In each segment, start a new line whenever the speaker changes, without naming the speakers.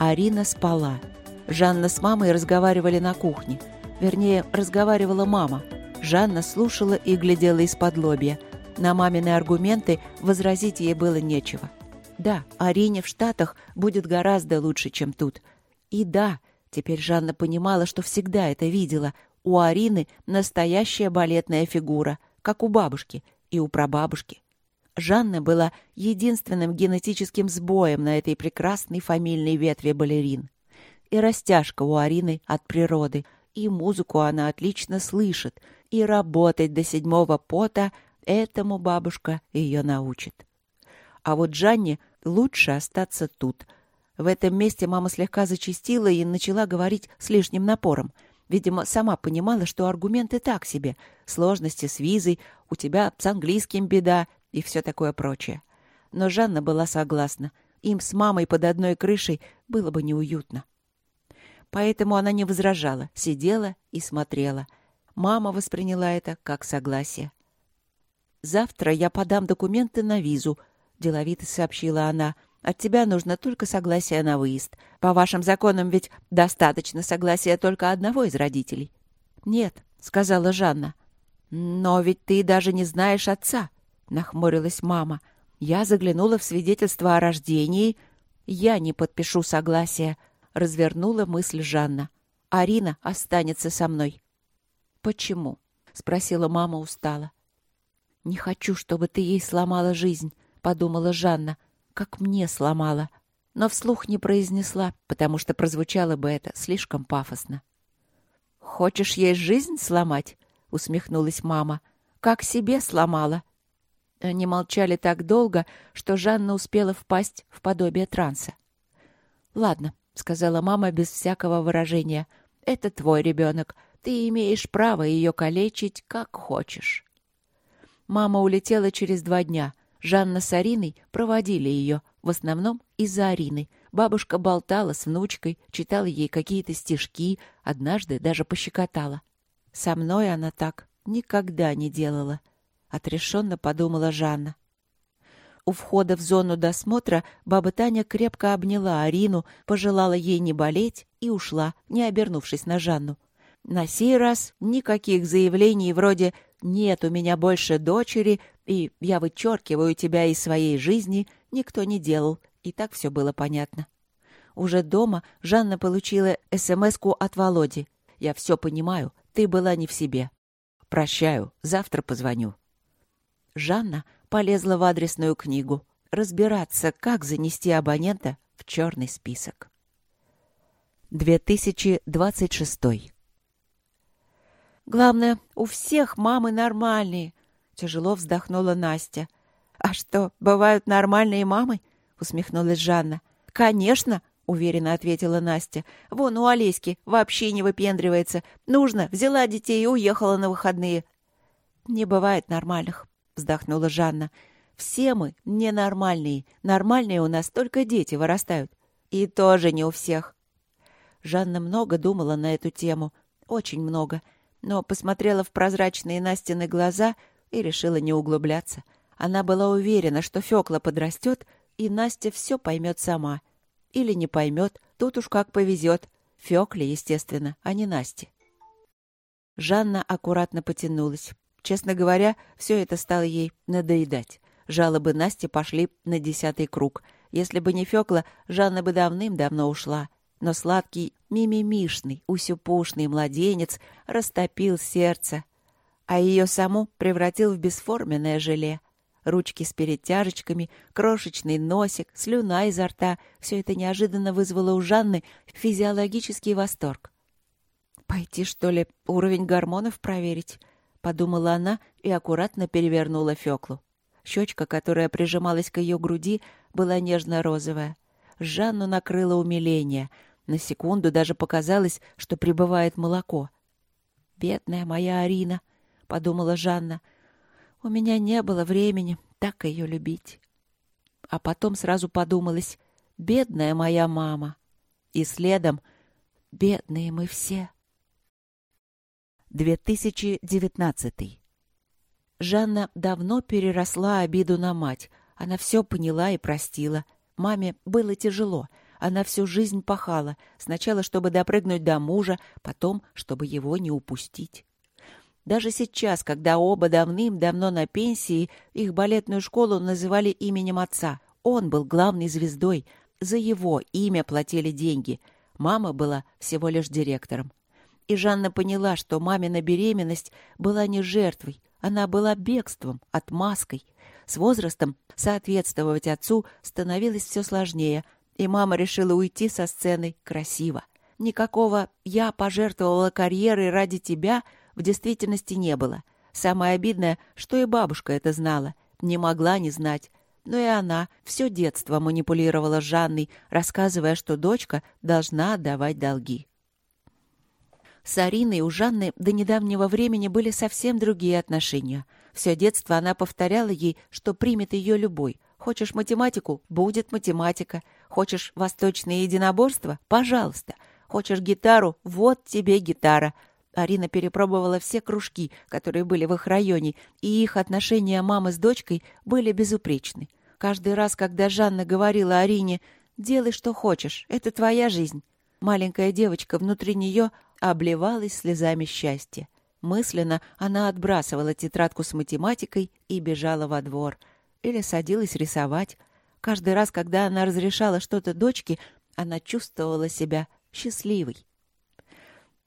Арина спала. Жанна с мамой разговаривали на кухне. Вернее, разговаривала мама. Жанна слушала и глядела из-под лобья. На мамины аргументы возразить ей было нечего. Да, Арине в Штатах будет гораздо лучше, чем тут. И да, теперь Жанна понимала, что всегда это видела. У Арины настоящая балетная фигура, как у бабушки и у прабабушки. Жанна была единственным генетическим сбоем на этой прекрасной фамильной ветви балерин. И растяжка у Арины от природы, и музыку она отлично слышит, и работать до седьмого пота этому бабушка ее научит. А вот Жанне лучше остаться тут. В этом месте мама слегка зачастила и начала говорить с лишним напором. Видимо, сама понимала, что аргументы так себе. Сложности с визой, у тебя с английским беда, и все такое прочее. Но Жанна была согласна. Им с мамой под одной крышей было бы неуютно. Поэтому она не возражала, сидела и смотрела. Мама восприняла это как согласие. «Завтра я подам документы на визу», — деловито сообщила она. «От тебя нужно только согласие на выезд. По вашим законам ведь достаточно согласия только одного из родителей». «Нет», — сказала Жанна. «Но ведь ты даже не знаешь отца», нахмурилась мама. Я заглянула в свидетельство о рождении. Я не подпишу согласия, развернула мысль Жанна. Арина останется со мной. Почему? спросила мама устало. Не хочу, чтобы ты ей сломала жизнь, подумала Жанна, как мне сломала, но вслух не произнесла, потому что прозвучало бы это слишком пафосно. Хочешь ей жизнь сломать? усмехнулась мама. Как себе сломала? Они молчали так долго, что Жанна успела впасть в подобие транса. «Ладно», — сказала мама без всякого выражения, — «это твой ребенок. Ты имеешь право ее калечить, как хочешь». Мама улетела через два дня. Жанна с Ариной проводили ее, в основном из-за Арины. Бабушка болтала с внучкой, читала ей какие-то стишки, однажды даже пощекотала. Со мной она так никогда не делала. — отрешенно подумала Жанна. У входа в зону досмотра баба Таня крепко обняла Арину, пожелала ей не болеть и ушла, не обернувшись на Жанну. На сей раз никаких заявлений вроде «нет у меня больше дочери» и «я вычеркиваю тебя из своей жизни» никто не делал, и так все было понятно. Уже дома Жанна получила смс от Володи. «Я все понимаю, ты была не в себе. Прощаю, завтра позвоню». Жанна полезла в адресную книгу разбираться, как занести абонента в черный список. 2026. Главное, у всех мамы нормальные, тяжело вздохнула Настя. А что, бывают нормальные мамы? усмехнулась Жанна. Конечно, уверенно ответила Настя. Вон у Олеськи вообще не выпендривается. Нужно, взяла детей и уехала на выходные. Не бывает нормальных, вздохнула Жанна. Все мы ненормальные. Нормальные у нас только дети вырастают. И тоже не у всех. Жанна много думала на эту тему. Очень много. Но посмотрела в прозрачные Настины глаза и решила не углубляться. Она была уверена, что Фёкла подрастет, и Настя все поймет сама. Или не поймет, тут уж как повезет. Фёкле, естественно, а не Насте. Жанна аккуратно потянулась. Честно говоря, все это стало ей надоедать. Жалобы Насти пошли на десятый круг. Если бы не Фёкла, Жанна бы давным-давно ушла. Но сладкий, мимимишный, усюпушный младенец растопил сердце, а ее саму превратил в бесформенное желе. Ручки с перетяжечками, крошечный носик, слюна изо рта — все это неожиданно вызвало у Жанны физиологический восторг. «Пойти, что ли, уровень гормонов проверить?» — подумала она и аккуратно перевернула Фёклу. Щечка, которая прижималась к ее груди, была нежно-розовая. Жанну накрыло умиление. На секунду даже показалось, что прибывает молоко. «Бедная моя Арина», — подумала Жанна. «У меня не было времени так ее любить». А потом сразу подумалось «Бедная моя мама». И следом «Бедные мы все». 2019. Жанна давно переросла обиду на мать. Она все поняла и простила. Маме было тяжело. Она всю жизнь пахала, сначала, чтобы допрыгнуть до мужа, потом, чтобы его не упустить. Даже сейчас, когда оба давным-давно на пенсии, их балетную школу называли именем отца. Он был главной звездой, за его имя платили деньги. Мама была всего лишь директором. И Жанна поняла, что мамина беременность была не жертвой, она была бегством, отмазкой. С возрастом соответствовать отцу становилось все сложнее, и мама решила уйти со сцены красиво. Никакого «я пожертвовала карьерой ради тебя» в действительности не было. Самое обидное, что и бабушка это знала, не могла не знать. Но и она все детство манипулировала Жанной, рассказывая, что дочка должна отдавать долги. С Ариной у Жанны до недавнего времени были совсем другие отношения. Все детство она повторяла ей, что примет ее любой. Хочешь математику — будет математика. Хочешь восточное единоборство — пожалуйста. Хочешь гитару — вот тебе гитара. Арина перепробовала все кружки, которые были в их районе, и их отношения мамы с дочкой были безупречны. Каждый раз, когда Жанна говорила Арине «делай, что хочешь, это твоя жизнь», маленькая девочка внутри нее обливалась слезами счастья. Мысленно она отбрасывала тетрадку с математикой и бежала во двор. Или садилась рисовать. Каждый раз, когда она разрешала что-то дочке, она чувствовала себя счастливой.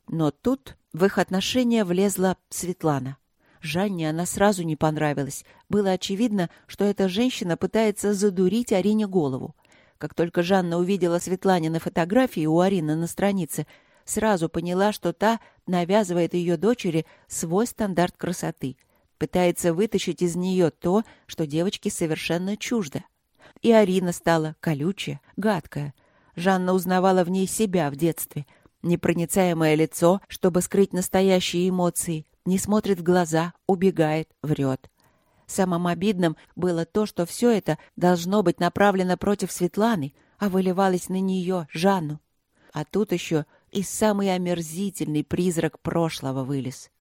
Но тут в их отношения влезла Светлана. Жанне она сразу не понравилась. Было очевидно, что эта женщина пытается задурить Арине голову. Как только Жанна увидела Светланины фотографии у Арины на странице, сразу поняла, что та навязывает ее дочери свой стандарт красоты, пытается вытащить из нее то, что девочке совершенно чуждо. И Арина стала колючая, гадкая. Жанна узнавала в ней себя в детстве. Непроницаемое лицо, чтобы скрыть настоящие эмоции, не смотрит в глаза, убегает, врет. Самым обидным было то, что все это должно быть направлено против Светланы, а выливалось на нее, Жанну. А тут еще и самый омерзительный призрак прошлого вылез.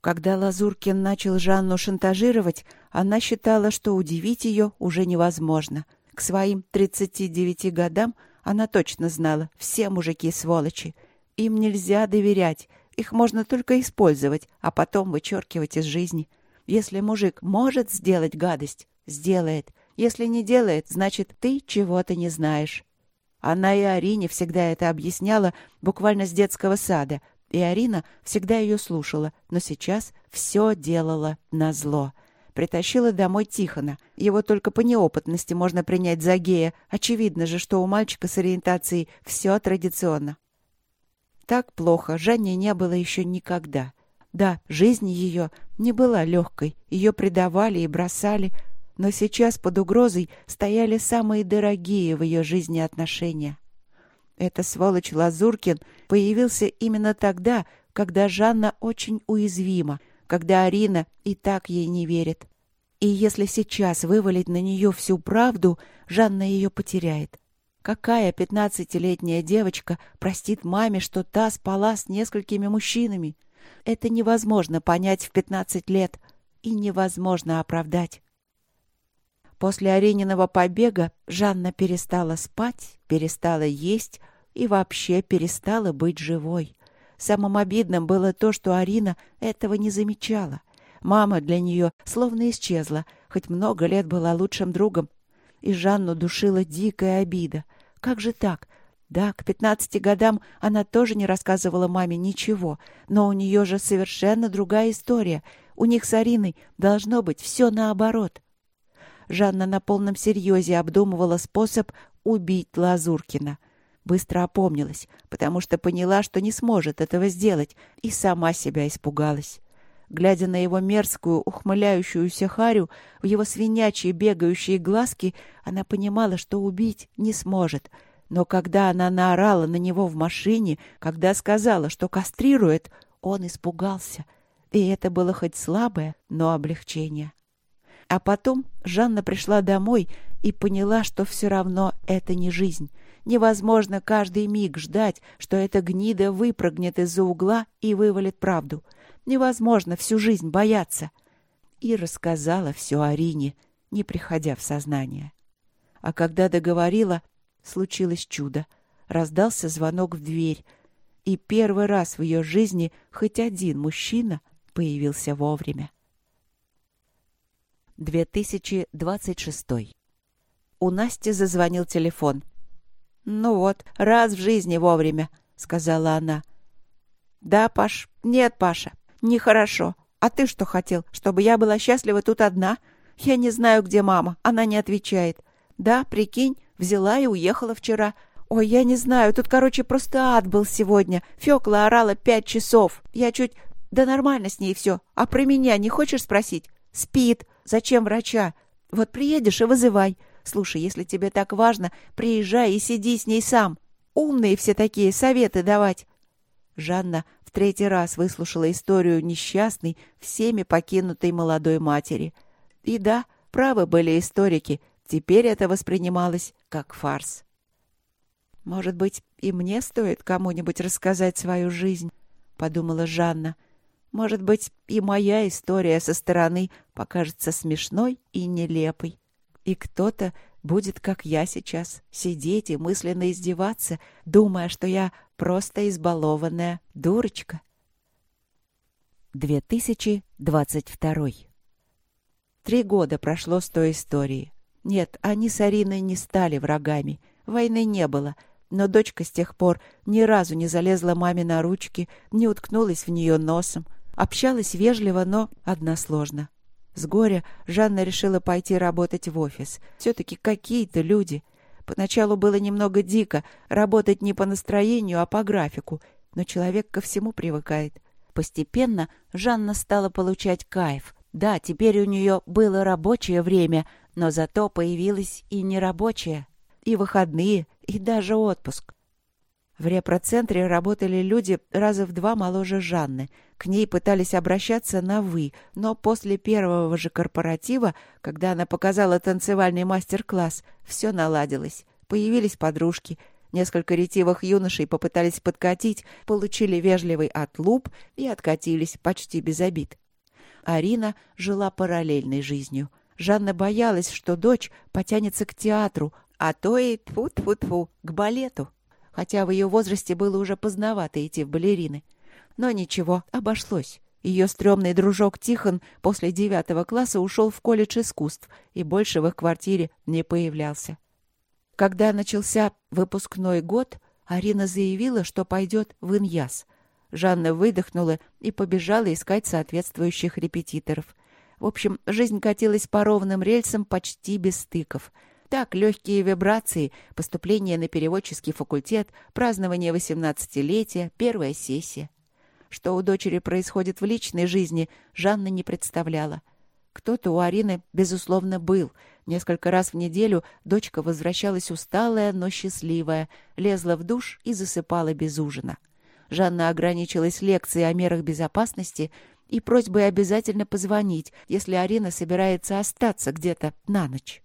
Когда Лазуркин начал Жанну шантажировать, она считала, что удивить ее уже невозможно. К своим 39 годам она точно знала, все мужики сволочи. Им нельзя доверять, их можно только использовать, а потом вычеркивать из жизни. Если мужик может сделать гадость, сделает. Если не делает, значит, ты чего-то не знаешь. Она и Арине всегда это объясняла буквально с детского сада, и Арина всегда ее слушала, но сейчас все делала на зло. Притащила домой Тихона. Его только по неопытности можно принять за гея. Очевидно же, что у мальчика с ориентацией все традиционно. Так плохо Жанне не было еще никогда. Да, жизнь ее не была легкой. Ее предавали и бросали, но сейчас под угрозой стояли самые дорогие в ее жизни отношения. Эта сволочь Лазуркин появился именно тогда, когда Жанна очень уязвима, когда Арина и так ей не верит. И если сейчас вывалить на нее всю правду, Жанна ее потеряет. Какая пятнадцатилетняя девочка простит маме, что та спала с несколькими мужчинами? Это невозможно понять в пятнадцать лет и невозможно оправдать. После Арениного побега Жанна перестала спать, перестала есть и вообще перестала быть живой. Самым обидным было то, что Арина этого не замечала. Мама для нее словно исчезла, хоть много лет была лучшим другом. И Жанну душила дикая обида. Как же так? Да, к пятнадцати годам она тоже не рассказывала маме ничего, но у нее же совершенно другая история. У них с Ариной должно быть все наоборот. Жанна на полном серьезе обдумывала способ убить Лазуркина. Быстро опомнилась, потому что поняла, что не сможет этого сделать, и сама себя испугалась. Глядя на его мерзкую, ухмыляющуюся харю, в его свинячьи бегающие глазки, она понимала, что убить не сможет. Но когда она наорала на него в машине, когда сказала, что кастрирует, он испугался. И это было хоть слабое, но облегчение. А потом Жанна пришла домой и поняла, что все равно это не жизнь. Невозможно каждый миг ждать, что эта гнида выпрыгнет из-за угла и вывалит правду. Невозможно всю жизнь бояться. И рассказала все Арине, не приходя в сознание. А когда договорила, случилось чудо. Раздался звонок в дверь. И первый раз в ее жизни хоть один мужчина появился вовремя. 2026. У Насти зазвонил телефон. «Ну вот, раз в жизни вовремя», — сказала она. «Да, Паш. Нет, Паша. Нехорошо. А ты что хотел? Чтобы я была счастлива тут одна? Я не знаю, где мама. Она не отвечает. Да, прикинь, взяла и уехала вчера. Ой, я не знаю, тут, короче, просто ад был сегодня. Фёкла орала пять часов. Я чуть... Да нормально с ней все. А про меня не хочешь спросить? Спит. Зачем врача? Вот приедешь и вызывай. Слушай, если тебе так важно, приезжай и сиди с ней сам. Умные все такие, советы давать. Жанна в третий раз выслушала историю несчастной, всеми покинутой молодой матери. И да, правы были историки, теперь это воспринималось как фарс. «Может быть, и мне стоит кому-нибудь рассказать свою жизнь?» — подумала Жанна. «Может быть, и моя история со стороны покажется смешной и нелепой. И кто-то будет, как я сейчас, сидеть и мысленно издеваться, думая, что я просто избалованная дурочка. 2022 Три года прошло с той истории. Нет, они с Ариной не стали врагами. Войны не было. Но дочка с тех пор ни разу не залезла маме на ручки, не уткнулась в нее носом. Общалась вежливо, но односложно. С горя Жанна решила пойти работать в офис. Все-таки какие-то люди. Поначалу было немного дико работать не по настроению, а по графику, но человек ко всему привыкает. Постепенно Жанна стала получать кайф. Да, теперь у нее было рабочее время, но зато появилось и нерабочее. И выходные, и даже отпуск. В репроцентре работали люди раза в два моложе Жанны. К ней пытались обращаться на «вы», но после первого же корпоратива, когда она показала танцевальный мастер-класс, все наладилось. Появились подружки. Несколько ретивых юношей попытались подкатить, получили вежливый отлуп и откатились почти без обид. Арина жила параллельной жизнью. Жанна боялась, что дочь потянется к театру, а то и тьфу-тьфу-тьфу, к балету хотя в ее возрасте было уже поздновато идти в балерины. Но ничего, обошлось. Ее стрёмный дружок Тихон после девятого класса ушел в колледж искусств и больше в их квартире не появлялся. Когда начался выпускной год, Арина заявила, что пойдет в Иньяс. Жанна выдохнула и побежала искать соответствующих репетиторов. В общем, жизнь катилась по ровным рельсам почти без стыков — так, легкие вибрации, поступление на переводческий факультет, празднование 18-летия, первая сессия. Что у дочери происходит в личной жизни, Жанна не представляла. Кто-то у Арины, безусловно, был. Несколько раз в неделю дочка возвращалась усталая, но счастливая, лезла в душ и засыпала без ужина. Жанна ограничилась лекцией о мерах безопасности и просьбой обязательно позвонить, если Арина собирается остаться где-то на ночь.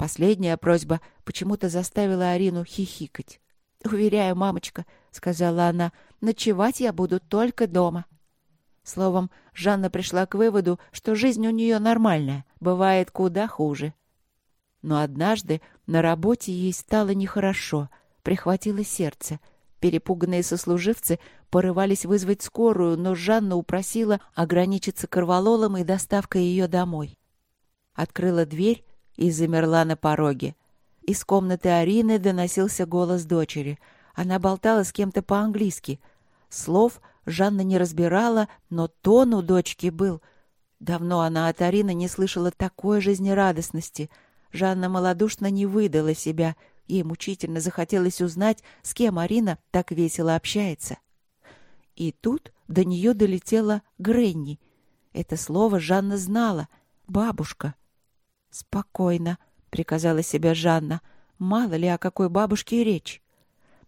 Последняя просьба почему-то заставила Арину хихикать. «Уверяю, мамочка», — сказала она, — «ночевать я буду только дома». Словом, Жанна пришла к выводу, что жизнь у нее нормальная, бывает куда хуже. Но однажды на работе ей стало нехорошо, прихватило сердце. Перепуганные сослуживцы порывались вызвать скорую, но Жанна упросила ограничиться корвалолом и доставкой ее домой. Открыла дверь и замерла на пороге. Из комнаты Арины доносился голос дочери. Она болтала с кем-то по-английски. Слов Жанна не разбирала, но тон у дочки был. Давно она от Арины не слышала такой жизнерадостности. Жанна малодушно не выдала себя. Ей мучительно захотелось узнать, с кем Арина так весело общается. И тут до нее долетела Гренни. Это слово Жанна знала. Бабушка. «Спокойно», — приказала себе Жанна. «Мало ли, о какой бабушке речь».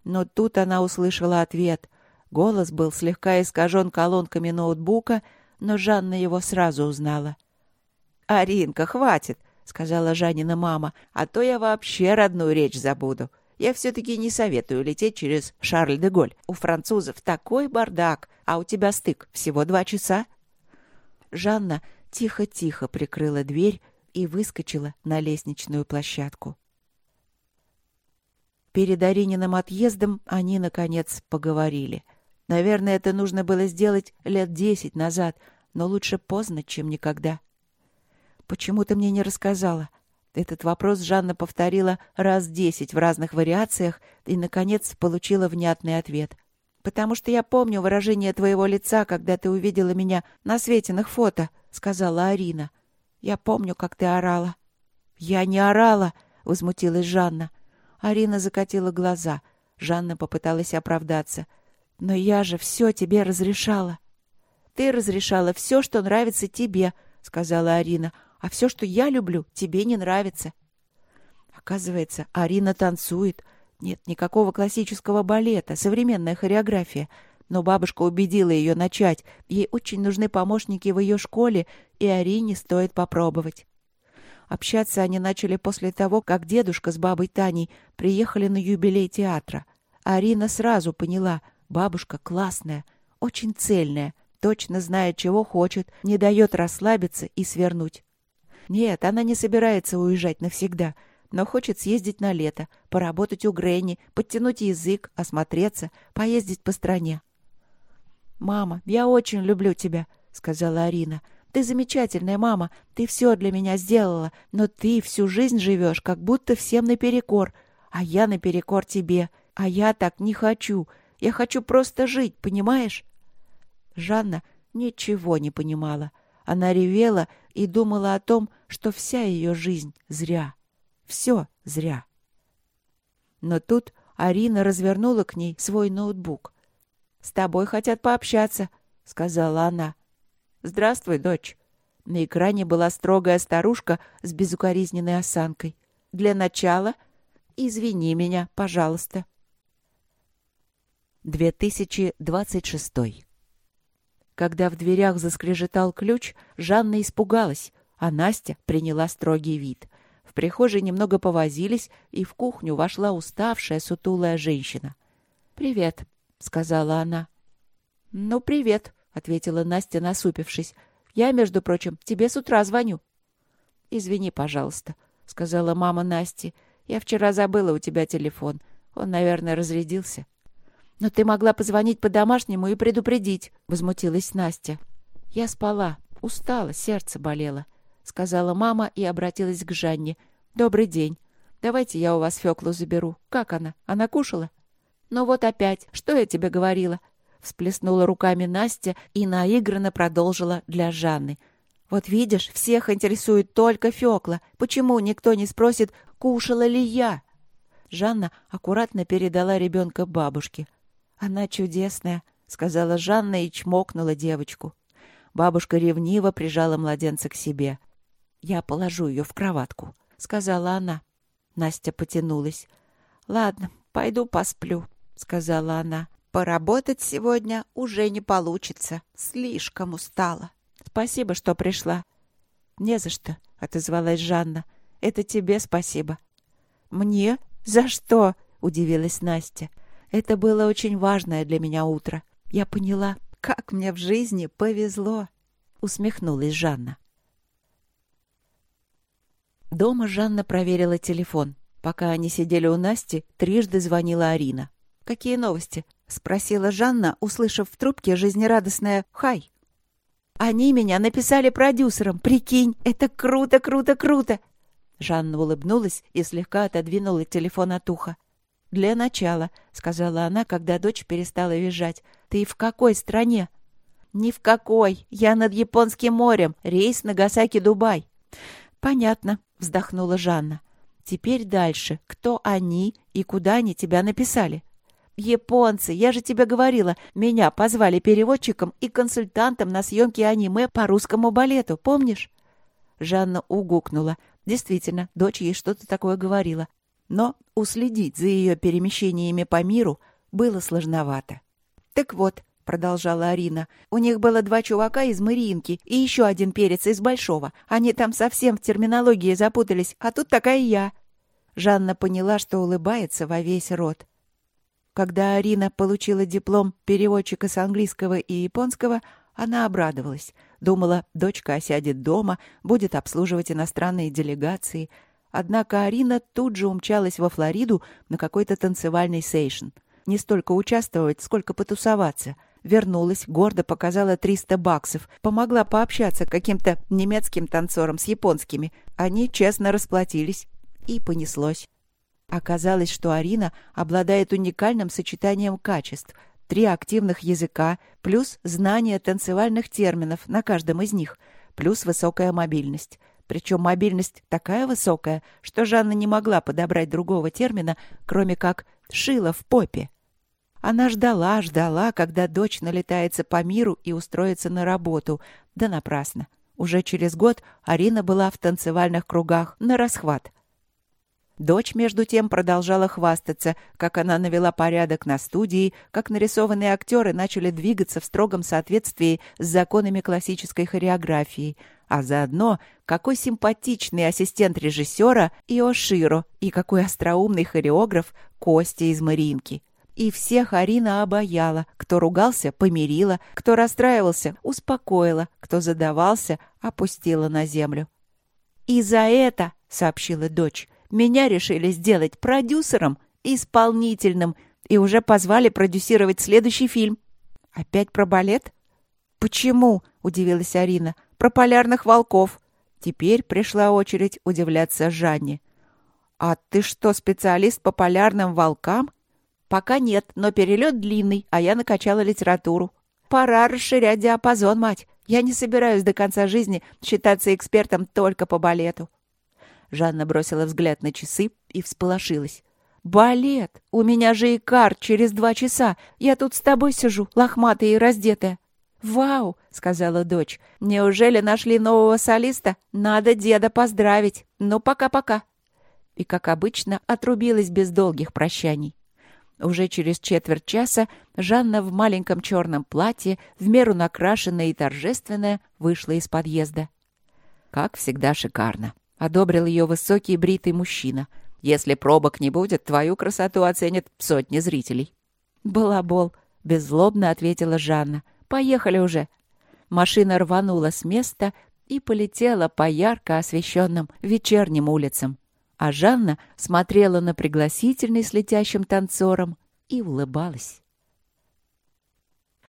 Но тут она услышала ответ. Голос был слегка искажен колонками ноутбука, но Жанна его сразу узнала. «Аринка, хватит!» — сказала Жаннина мама. «А то я вообще родную речь забуду. Я все-таки не советую лететь через Шарль-де-Голь. У французов такой бардак, а у тебя стык всего два часа». Жанна тихо-тихо прикрыла дверь и выскочила на лестничную площадку. Перед Арининым отъездом они, наконец, поговорили. Наверное, это нужно было сделать лет десять назад, но лучше поздно, чем никогда. «Почему ты мне не рассказала?» Этот вопрос Жанна повторила раз десять в разных вариациях и, наконец, получила внятный ответ. «Потому что я помню выражение твоего лица, когда ты увидела меня на Светиных фото», — сказала Арина. «Я помню, как ты орала». «Я не орала!» — возмутилась Жанна. Арина закатила глаза. Жанна попыталась оправдаться. «Но я же все тебе разрешала». «Ты разрешала все, что нравится тебе», — сказала Арина. «А все, что я люблю, тебе не нравится». Оказывается, Арина танцует. Нет никакого классического балета, современная хореография. Но бабушка убедила ее начать. Ей очень нужны помощники в ее школе, и Арине стоит попробовать. Общаться они начали после того, как дедушка с бабой Таней приехали на юбилей театра. Арина сразу поняла, бабушка классная, очень цельная, точно знает, чего хочет, не дает расслабиться и свернуть. Нет, она не собирается уезжать навсегда, но хочет съездить на лето, поработать у Гренни, подтянуть язык, осмотреться, поездить по стране. «Мама, я очень люблю тебя», — сказала Арина. Ты замечательная мама, ты все для меня сделала, но ты всю жизнь живешь, как будто всем наперекор, а я наперекор тебе, а я так не хочу. Я хочу просто жить, понимаешь?» Жанна ничего не понимала. Она ревела и думала о том, что вся ее жизнь зря. Все зря. Но тут Арина развернула к ней свой ноутбук. «С тобой хотят пообщаться», — сказала она. «Здравствуй, дочь». На экране была строгая старушка с безукоризненной осанкой. «Для начала извини меня, пожалуйста». 2026. Когда в дверях заскрежетал ключ, Жанна испугалась, а Настя приняла строгий вид. В прихожей немного повозились, и в кухню вошла уставшая, сутулая женщина. «Привет», — сказала она. «Ну, привет», — ответила Настя, насупившись. «Я, между прочим, тебе с утра звоню». «Извини, пожалуйста», — сказала мама Насти. «Я вчера забыла у тебя телефон. Он, наверное, разрядился». «Но ты могла позвонить по-домашнему и предупредить», — возмутилась Настя. «Я спала, устала, сердце болело», — сказала мама и обратилась к Жанне. «Добрый день. Давайте я у вас Фёклу заберу. Как она? Она кушала?» «Ну вот опять. Что я тебе говорила? Всплеснула руками Настя и наигранно продолжила для Жанны. «Вот видишь, всех интересует только Фёкла. Почему никто не спросит, кушала ли я?» Жанна аккуратно передала ребенка бабушке. «Она чудесная», — сказала Жанна и чмокнула девочку. Бабушка ревниво прижала младенца к себе. «Я положу ее в кроватку», — сказала она. Настя потянулась. «Ладно, пойду посплю», — сказала она. Поработать сегодня уже не получится. Слишком устала. Спасибо, что пришла. Не за что, отозвалась Жанна. Это тебе спасибо. Мне? За что? Удивилась Настя. Это было очень важное для меня утро. Я поняла, как мне в жизни повезло. Усмехнулась Жанна. Дома Жанна проверила телефон. Пока они сидели у Насти, трижды звонила Арина. «Какие новости?» — спросила Жанна, услышав в трубке жизнерадостное «Хай». «Они меня написали продюсером. Прикинь, это круто, круто, круто!» Жанна улыбнулась и слегка отодвинула телефон от уха. «Для начала», — сказала она, когда дочь перестала визжать. «Ты в какой стране?» «Ни в какой. Я над Японским морем. Рейс Нагасаки-Дубай». «Понятно», — вздохнула Жанна. «Теперь дальше. Кто они и куда они тебя написали?» «Японцы, я же тебе говорила, меня позвали переводчиком и консультантом на съемке аниме по русскому балету, помнишь?» Жанна угукнула. Действительно, дочь ей что-то такое говорила. Но уследить за ее перемещениями по миру было сложновато. «Так вот», — продолжала Арина, — «у них было два чувака из Мариинки и еще один перец из Большого. Они там совсем в терминологии запутались, а тут такая я». Жанна поняла, что улыбается во весь рот. Когда Арина получила диплом переводчика с английского и японского, она обрадовалась. Думала, дочка осядет дома, будет обслуживать иностранные делегации. однако Арина тут же умчалась во Флориду на какой-то танцевальный сейшн. Не столько участвовать, сколько потусоваться. Вернулась, гордо показала 300 баксов, помогла пообщаться каким-то немецким танцорам с японскими. Они честно расплатились. И понеслось. Оказалось, что Арина обладает уникальным сочетанием качеств. Три активных языка, плюс знание танцевальных терминов на каждом из них, плюс высокая мобильность. Причем мобильность такая высокая, что Жанна не могла подобрать другого термина, кроме как «шила в попе». Она ждала, ждала, когда дочь налетается по миру и устроится на работу. Да напрасно. Уже через год Арина была в танцевальных кругах на расхват — Дочь, между тем, продолжала хвастаться, как она навела порядок на студии, как нарисованные актеры начали двигаться в строгом соответствии с законами классической хореографии, а заодно какой симпатичный ассистент режиссера Иоширо и какой остроумный хореограф Костя из Маринки. И всех Арина обаяла, кто ругался — помирила, кто расстраивался — успокоила, кто задавался — опустила на землю. «И за это, — сообщила дочь, меня решили сделать продюсером, исполнительным, и уже позвали продюсировать следующий фильм. Опять про балет? Почему? удивилась Арина. Про полярных волков. Теперь пришла очередь удивляться Жанне. А ты что, специалист по полярным волкам? Пока нет, но перелет длинный, а я накачала литературу. Пора расширять диапазон, мать. Я не собираюсь до конца жизни считаться экспертом только по балету. Жанна бросила взгляд на часы и всполошилась. «Балет! У меня же и кар через два часа. Я тут с тобой сижу, лохматая и раздетая». «Вау!» — сказала дочь. «Неужели нашли нового солиста? Надо деда поздравить. Ну, пока-пока». И, как обычно, отрубилась без долгих прощаний. Уже через четверть часа Жанна в маленьком черном платье, в меру накрашенная и торжественная, вышла из подъезда. Как всегда шикарно одобрил ее высокий бритый мужчина. «Если пробок не будет, твою красоту оценят сотни зрителей». «Балабол», — беззлобно ответила Жанна. «Поехали уже». Машина рванула с места и полетела по ярко освещенным вечерним улицам. А Жанна смотрела на пригласительный с летящим танцором и улыбалась.